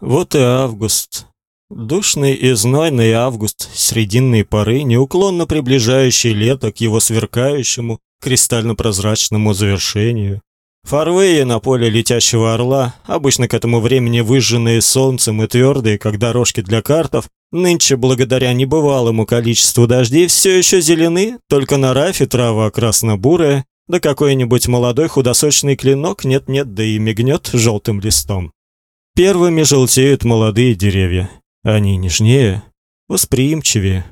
Вот и август. Душный и знойный август, срединные поры, неуклонно приближающий лето к его сверкающему, кристально-прозрачному завершению. Фарвеи на поле летящего орла, обычно к этому времени выжженные солнцем и твердые, как дорожки для картов, нынче благодаря небывалому количеству дождей все еще зелены, только на рафе трава красно-бурая, да какой-нибудь молодой худосочный клинок нет-нет, да и мигнет желтым листом. Первыми желтеют молодые деревья. Они нежнее, восприимчивее,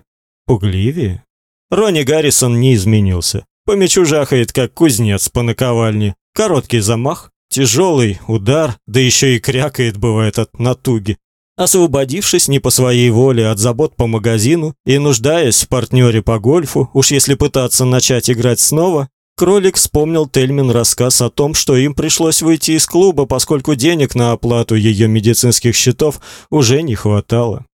пугливее. Ронни Гаррисон не изменился. По мячу жахает, как кузнец по наковальне. Короткий замах, тяжелый удар, да еще и крякает бывает от натуги. Освободившись не по своей воле от забот по магазину и нуждаясь в партнере по гольфу, уж если пытаться начать играть снова, Кролик вспомнил Тельмин рассказ о том, что им пришлось выйти из клуба, поскольку денег на оплату ее медицинских счетов уже не хватало.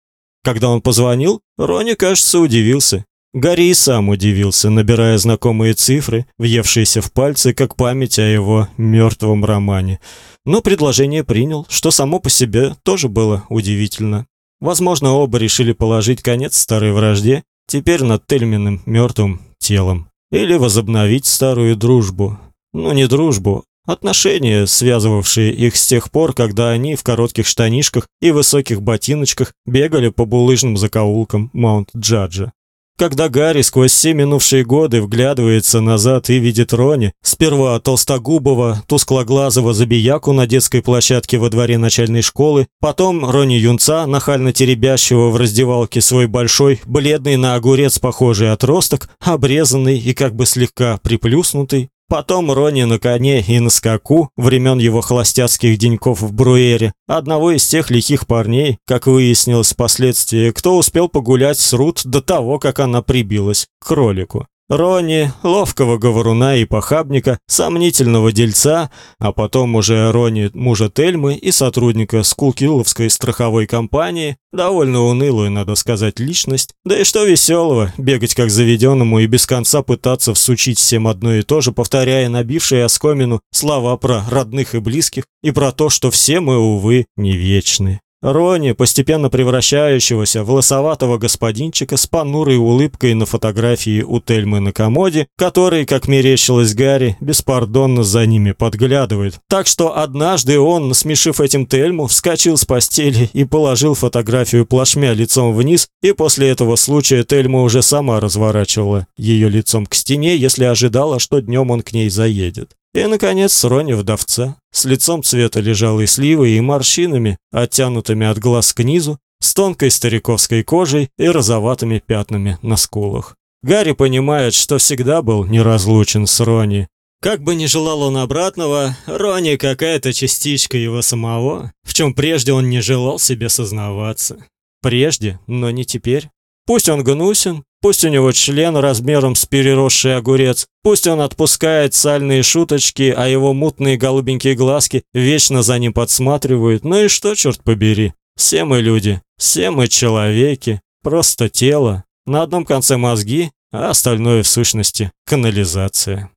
Когда он позвонил, Рони, кажется, удивился. Гарри и сам удивился, набирая знакомые цифры, въевшиеся в пальцы, как память о его мертвом романе. Но предложение принял, что само по себе тоже было удивительно. Возможно, оба решили положить конец старой вражде, теперь над Тельминым мертвым телом. Или возобновить старую дружбу. Ну, не дружбу, отношения, связывавшие их с тех пор, когда они в коротких штанишках и высоких ботиночках бегали по булыжным закоулкам Маунт-Джаджа. Когда Гарри сквозь все минувшие годы вглядывается назад и видит Рони, сперва толстогубого, тусклоглазого забияку на детской площадке во дворе начальной школы, потом Рони юнца, нахально теребящего в раздевалке свой большой, бледный на огурец похожий отросток, обрезанный и как бы слегка приплюснутый, Потом Рони на коне и на скаку, времен его холостяцких деньков в Бруэре, одного из тех лихих парней, как выяснилось впоследствии, кто успел погулять с Рут до того, как она прибилась к кролику. Рони, ловкого говоруна и похабника, сомнительного дельца, а потом уже Рони, мужа Тельмы и сотрудника Скулкиловской страховой компании, довольно унылую, надо сказать, личность. Да и что веселого, бегать как заведенному и без конца пытаться всучить всем одно и то же, повторяя набившие оскомину слова про родных и близких и про то, что все мы, увы, не вечны. Рони, постепенно превращающегося в лысоватого господинчика с понурой улыбкой на фотографии у Тельмы на комоде, который, как мерещилось Гарри, беспардонно за ними подглядывает. Так что однажды он, насмешив этим Тельму, вскочил с постели и положил фотографию плашмя лицом вниз, и после этого случая Тельма уже сама разворачивала ее лицом к стене, если ожидала, что днем он к ней заедет. И, наконец, Рони вдовца, с лицом цвета лежалой сливы и морщинами, оттянутыми от глаз к низу, с тонкой стариковской кожей и розоватыми пятнами на скулах. Гарри понимает, что всегда был неразлучен с Рони. Как бы ни желал он обратного, Рони какая-то частичка его самого, в чем прежде он не желал себе сознаваться. Прежде, но не теперь. Пусть он гнусен, пусть у него член размером с переросший огурец, пусть он отпускает сальные шуточки, а его мутные голубенькие глазки вечно за ним подсматривают. Ну и что, черт побери? Все мы люди, все мы человеки, просто тело. На одном конце мозги, а остальное в сущности канализация.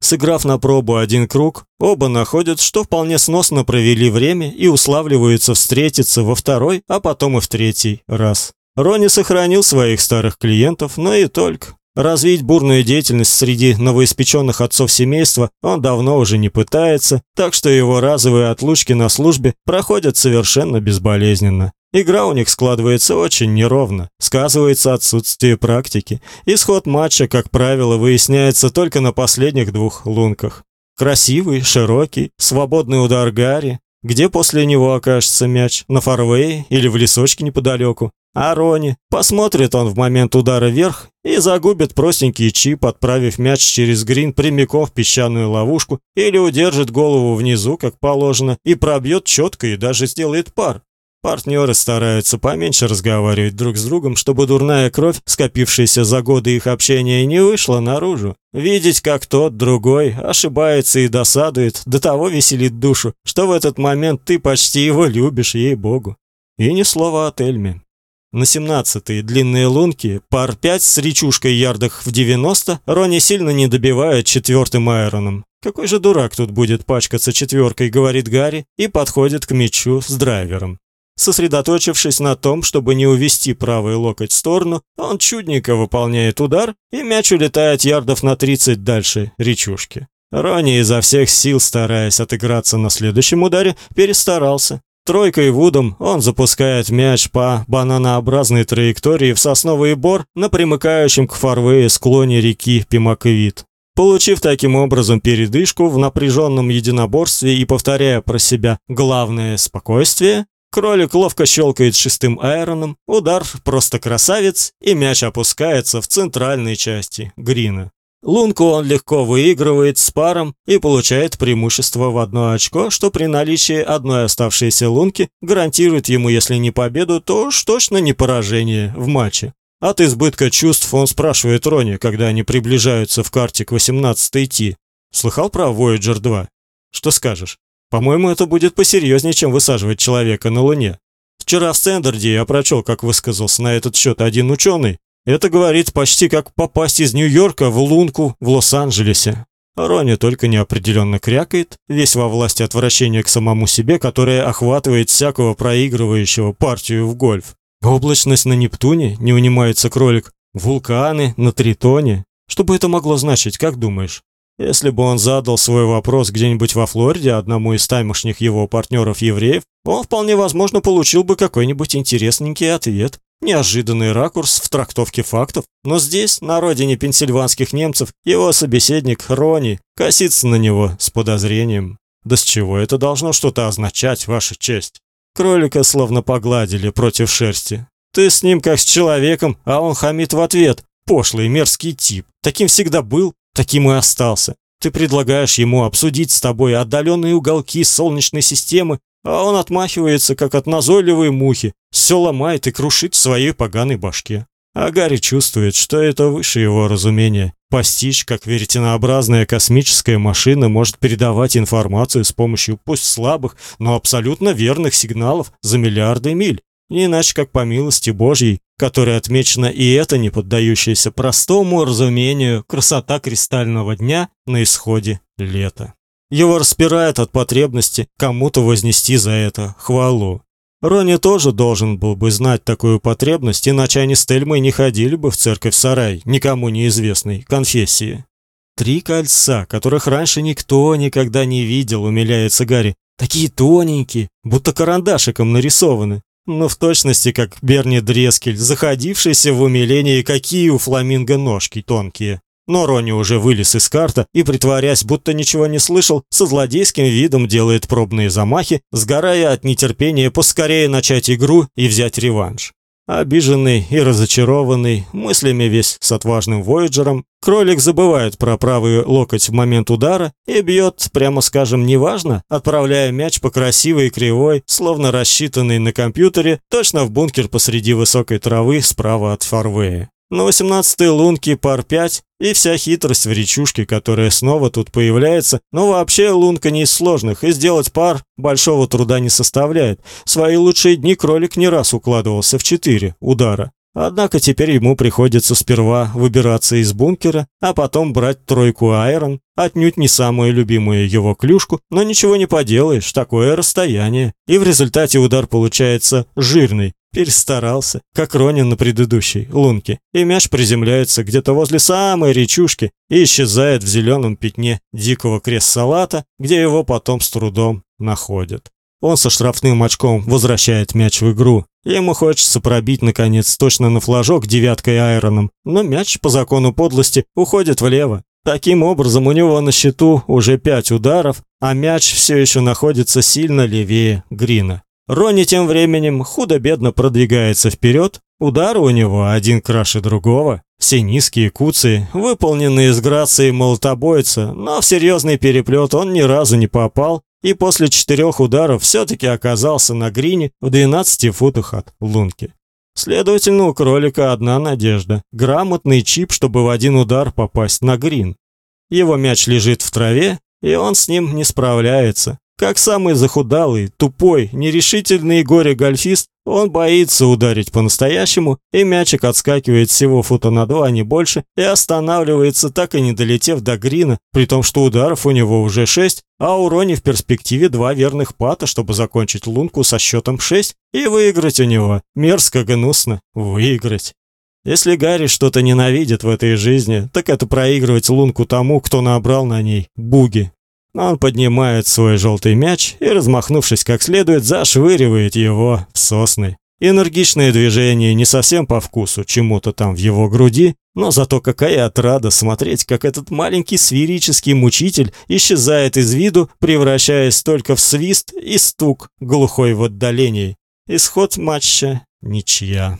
Сыграв на пробу один круг, оба находят, что вполне сносно провели время и уславливаются встретиться во второй, а потом и в третий раз. Рони сохранил своих старых клиентов, но и только. Развить бурную деятельность среди новоиспеченных отцов семейства он давно уже не пытается, так что его разовые отлучки на службе проходят совершенно безболезненно. Игра у них складывается очень неровно, сказывается отсутствие практики. Исход матча, как правило, выясняется только на последних двух лунках. Красивый, широкий, свободный удар Гарри, где после него окажется мяч, на фарвее или в лесочке неподалеку. А Рони, посмотрит он в момент удара вверх и загубит простенький чип, отправив мяч через грин прямиком в песчаную ловушку, или удержит голову внизу, как положено, и пробьет четко и даже сделает пар. Партнеры стараются поменьше разговаривать друг с другом, чтобы дурная кровь, скопившаяся за годы их общения, не вышла наружу. Видеть, как тот, другой, ошибается и досадует, до того веселит душу, что в этот момент ты почти его любишь, ей-богу. И ни слова о Тельме. На 17-е длинные лунки, пар 5 с речушкой ярдах в 90, Рони сильно не добивает четвертым айроном. Какой же дурак тут будет пачкаться четверкой, говорит Гарри, и подходит к мячу с драйвером. Сосредоточившись на том, чтобы не увести правый локоть в сторону, он чудненько выполняет удар, и мяч улетает ярдов на 30 дальше речушки. Рони изо всех сил, стараясь отыграться на следующем ударе, перестарался. Тройкой Вудом он запускает мяч по бананообразной траектории в сосновый бор на примыкающем к фарвее склоне реки Пимаквит. Получив таким образом передышку в напряженном единоборстве и повторяя про себя «главное спокойствие», кролик ловко щелкает шестым айроном, удар просто красавец, и мяч опускается в центральной части грина. Лунку он легко выигрывает с паром и получает преимущество в одно очко, что при наличии одной оставшейся лунки гарантирует ему, если не победу, то уж точно не поражение в матче. От избытка чувств он спрашивает Рони, когда они приближаются в карте к 18-й Ти. Слыхал про Voyager 2? Что скажешь? По-моему, это будет посерьезнее, чем высаживать человека на Луне. Вчера в Стендерде я прочел, как высказался на этот счет один ученый, это говорит почти как попасть из Нью-Йорка в лунку в Лос-Анджелесе. Рони только неопределенно крякает, весь во власти отвращения к самому себе, которое охватывает всякого проигрывающего партию в гольф. Облачность на Нептуне, не унимается кролик. Вулканы на Тритоне. Что бы это могло значить, как думаешь? Если бы он задал свой вопрос где-нибудь во Флориде одному из таймошних его партнеров-евреев, он вполне возможно получил бы какой-нибудь интересненький ответ. Неожиданный ракурс в трактовке фактов, но здесь, на родине пенсильванских немцев, его собеседник Рони косится на него с подозрением. Да с чего это должно что-то означать, ваша честь? Кролика словно погладили против шерсти. Ты с ним как с человеком, а он хамит в ответ. Пошлый мерзкий тип. Таким всегда был, таким и остался. Ты предлагаешь ему обсудить с тобой отдаленные уголки солнечной системы, а он отмахивается, как от назойливой мухи, все ломает и крушит в своей поганой башке. А Гарри чувствует, что это выше его разумения. Постичь, как веретенообразная космическая машина может передавать информацию с помощью пусть слабых, но абсолютно верных сигналов за миллиарды миль. Не иначе как по милости Божьей, которой отмечена и эта не поддающаяся простому разумению красота кристального дня на исходе лета. Его распирает от потребности кому-то вознести за это хвалу. Рони тоже должен был бы знать такую потребность, иначе они с Тельмой не ходили бы в церковь-сарай, никому неизвестной конфессии. Три кольца, которых раньше никто никогда не видел, умиляется Гарри. Такие тоненькие, будто карандашиком нарисованы. Но в точности, как Берни Дрескель, заходившийся в умилении, какие у фламинго ножки тонкие. Но Рони уже вылез из карта и, притворясь, будто ничего не слышал, со злодейским видом делает пробные замахи, сгорая от нетерпения поскорее начать игру и взять реванш. Обиженный и разочарованный, мыслями весь с отважным Вояджером, кролик забывает про правый локоть в момент удара и бьет, прямо скажем, неважно, отправляя мяч по красивой кривой, словно рассчитанный на компьютере, точно в бункер посреди высокой травы справа от фарвея. На 18-й лунке пар 5 и вся хитрость в речушке, которая снова тут появляется. Но вообще лунка не из сложных, и сделать пар большого труда не составляет. Свои лучшие дни кролик не раз укладывался в 4 удара. Однако теперь ему приходится сперва выбираться из бункера, а потом брать тройку айрон, отнюдь не самую любимую его клюшку, но ничего не поделаешь, такое расстояние. И в результате удар получается жирный, Перестарался, как Ронин на предыдущей лунке, и мяч приземляется где-то возле самой речушки и исчезает в зеленом пятне дикого крест-салата, где его потом с трудом находят. Он со штрафным очком возвращает мяч в игру. Ему хочется пробить наконец точно на флажок девяткой айроном, но мяч по закону подлости уходит влево. Таким образом, у него на счету уже пять ударов, а мяч все еще находится сильно левее грина. Рони тем временем худо-бедно продвигается вперед. Удары у него один краше другого. Все низкие куцы, выполненные с грацией молотобойца, но в серьезный переплет он ни разу не попал и после четырех ударов все-таки оказался на грине в 12 футах от лунки. Следовательно, у кролика одна надежда – грамотный чип, чтобы в один удар попасть на грин. Его мяч лежит в траве, и он с ним не справляется. Как самый захудалый, тупой, нерешительный горе-гольфист, он боится ударить по-настоящему, и мячик отскакивает всего фута на два, а не больше, и останавливается, так и не долетев до грина, при том, что ударов у него уже шесть, а у Рони в перспективе два верных пата, чтобы закончить лунку со счетом 6, И выиграть у него мерзко гнусно выиграть. Если Гарри что-то ненавидит в этой жизни, так это проигрывать лунку тому, кто набрал на ней буги. Он поднимает свой желтый мяч и, размахнувшись как следует, зашвыривает его в сосны. Энергичные движения не совсем по вкусу чему-то там в его груди, но зато какая отрада смотреть, как этот маленький сферический мучитель исчезает из виду, превращаясь только в свист и стук, глухой в отдалении. Исход матча ничья.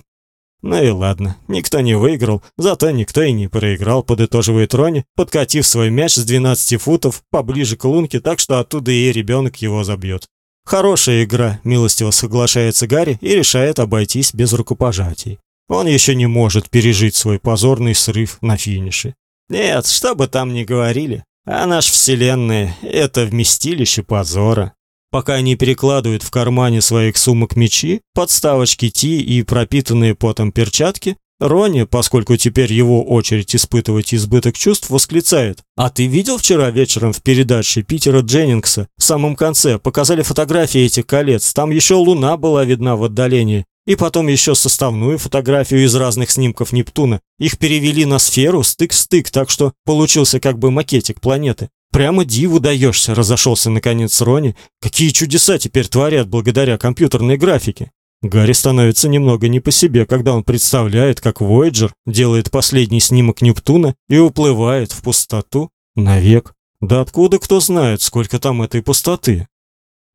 Ну и ладно, никто не выиграл, зато никто и не проиграл, подытоживает Рони, подкатив свой мяч с 12 футов поближе к лунке, так что оттуда и ребенок его забьет. Хорошая игра, милостиво соглашается Гарри и решает обойтись без рукопожатий. Он еще не может пережить свой позорный срыв на финише. Нет, что бы там ни говорили, а наш вселенная это вместилище позора. Пока они перекладывают в кармане своих сумок мечи, подставочки Ти и пропитанные потом перчатки, Рони, поскольку теперь его очередь испытывать избыток чувств, восклицает: "А ты видел вчера вечером в передаче Питера Дженнингса? В самом конце показали фотографии этих колец. Там еще луна была видна в отдалении. И потом еще составную фотографию из разных снимков Нептуна. Их перевели на сферу стык стык, так что получился как бы макетик планеты. Прямо диву даешься, разошелся наконец Рони. Какие чудеса теперь творят благодаря компьютерной графике. Гарри становится немного не по себе, когда он представляет, как Voyager делает последний снимок Нептуна и уплывает в пустоту навек. Да откуда кто знает, сколько там этой пустоты?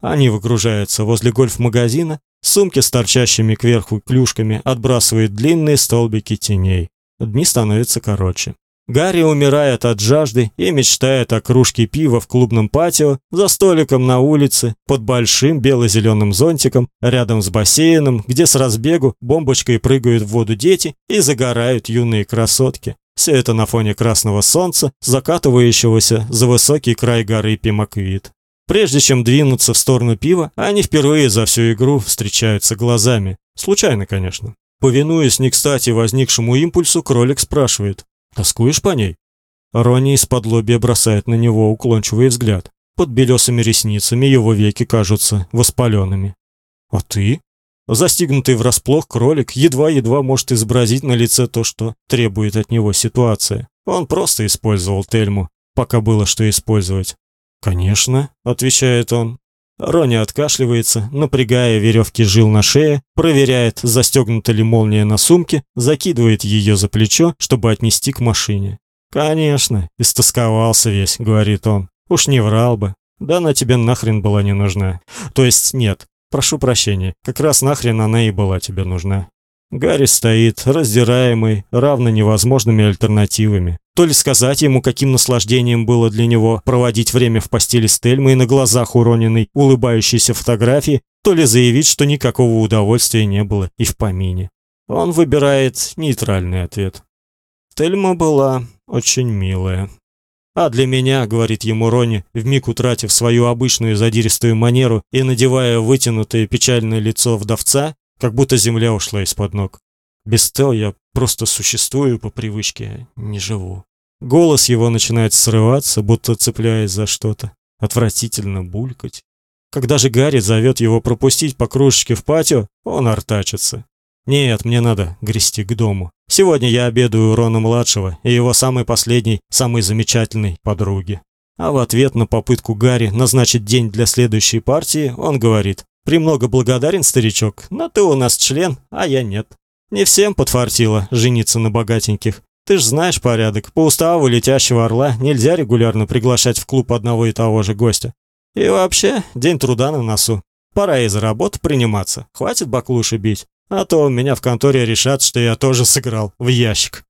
Они выгружаются возле гольф-магазина, сумки с торчащими кверху клюшками отбрасывают длинные столбики теней. Дни становятся короче. Гарри умирает от жажды и мечтает о кружке пива в клубном патио, за столиком на улице, под большим бело-зеленым зонтиком, рядом с бассейном, где с разбегу бомбочкой прыгают в воду дети и загорают юные красотки. Все это на фоне красного солнца, закатывающегося за высокий край горы Пимаквит. Прежде чем двинуться в сторону пива, они впервые за всю игру встречаются глазами. Случайно, конечно. Повинуясь не кстати возникшему импульсу, кролик спрашивает: Тоскуешь по ней? Рони из-под лобья бросает на него уклончивый взгляд. Под белесыми ресницами его веки кажутся воспаленными. А ты? Застигнутый врасплох кролик едва-едва может изобразить на лице то, что требует от него ситуация. Он просто использовал Тельму, пока было что использовать. «Конечно», — отвечает он. Рони откашливается, напрягая веревки жил на шее, проверяет, застегнута ли молния на сумке, закидывает ее за плечо, чтобы отнести к машине. «Конечно, истосковался весь», — говорит он. «Уж не врал бы. Да она тебе нахрен была не нужна. То есть нет, прошу прощения, как раз нахрен она и была тебе нужна». Гарри стоит, раздираемый, равно невозможными альтернативами. То ли сказать ему, каким наслаждением было для него проводить время в постели с Тельмой на глазах уроненной, улыбающейся фотографии, то ли заявить, что никакого удовольствия не было и в помине. Он выбирает нейтральный ответ. Тельма была очень милая. А для меня, говорит ему Рони, вмиг утратив свою обычную задиристую манеру и надевая вытянутое печальное лицо вдовца, как будто земля ушла из-под ног. Без Тел я просто существую по привычке, не живу. Голос его начинает срываться, будто цепляясь за что-то. Отвратительно булькать. Когда же Гарри зовет его пропустить по кружечке в патио, он артачится. Нет, мне надо грести к дому. Сегодня я обедаю у Рона младшего и его самой последней, самой замечательной подруги. А в ответ на попытку Гарри назначить день для следующей партии, он говорит: Премного благодарен, старичок, но ты у нас член, а я нет. Не всем подфартило жениться на богатеньких. Ты ж знаешь порядок. По уставу летящего орла нельзя регулярно приглашать в клуб одного и того же гостя. И вообще, день труда на носу. Пора и за работу приниматься. Хватит баклуши бить. А то меня в конторе решат, что я тоже сыграл в ящик.